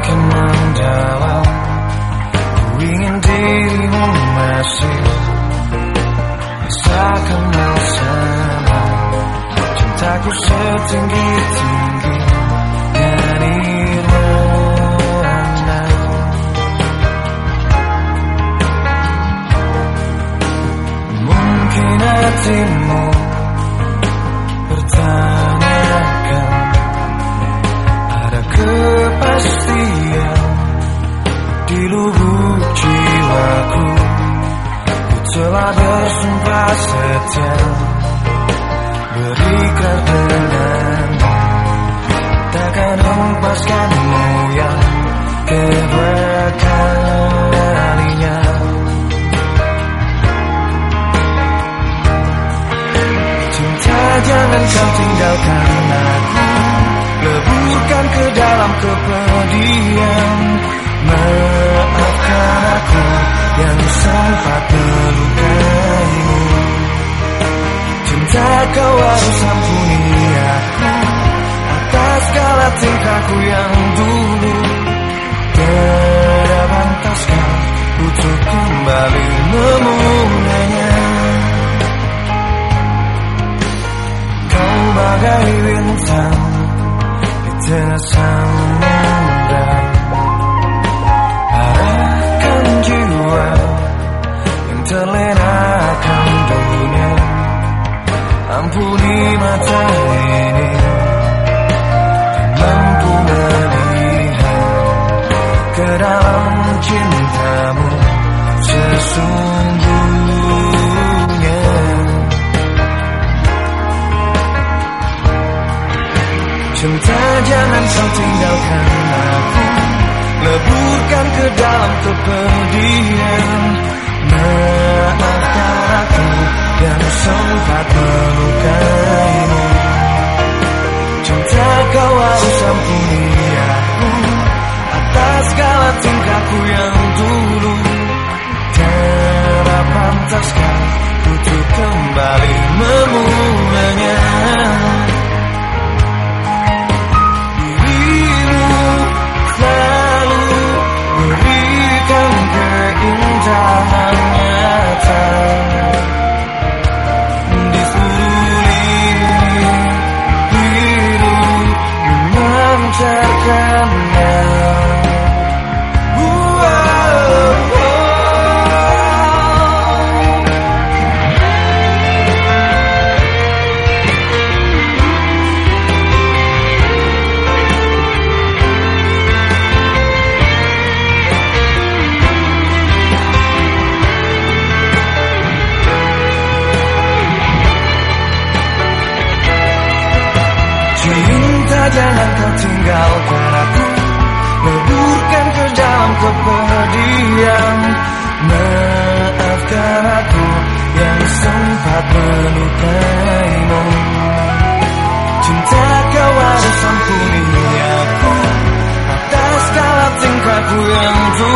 semakin mendalam Ku ingin dirimu masih bisa kenal sama Cintaku setinggi-tinggi hatimu setia. Berikan denganmu Takkan hempaskanmu yang keberkahan jangan kau tinggalkan aku Leburkan ke dalam kepedihan kau harus ampuni aku Atas segala tingkahku yang dulu. Tidak pantaskah untuk kembali memulainya bagai bintang di tengah samudra kau tinggalkan aku. Leburkan ke dalam kepedihan. Maafkan aku yang sempat melukaimu terkenal jangan kau tinggalkan aku leburkan ke dalam kepedihan. Maafkan aku yang sempat menukaimu Cinta kau harus ini aku Atas segala tingkahku yang tua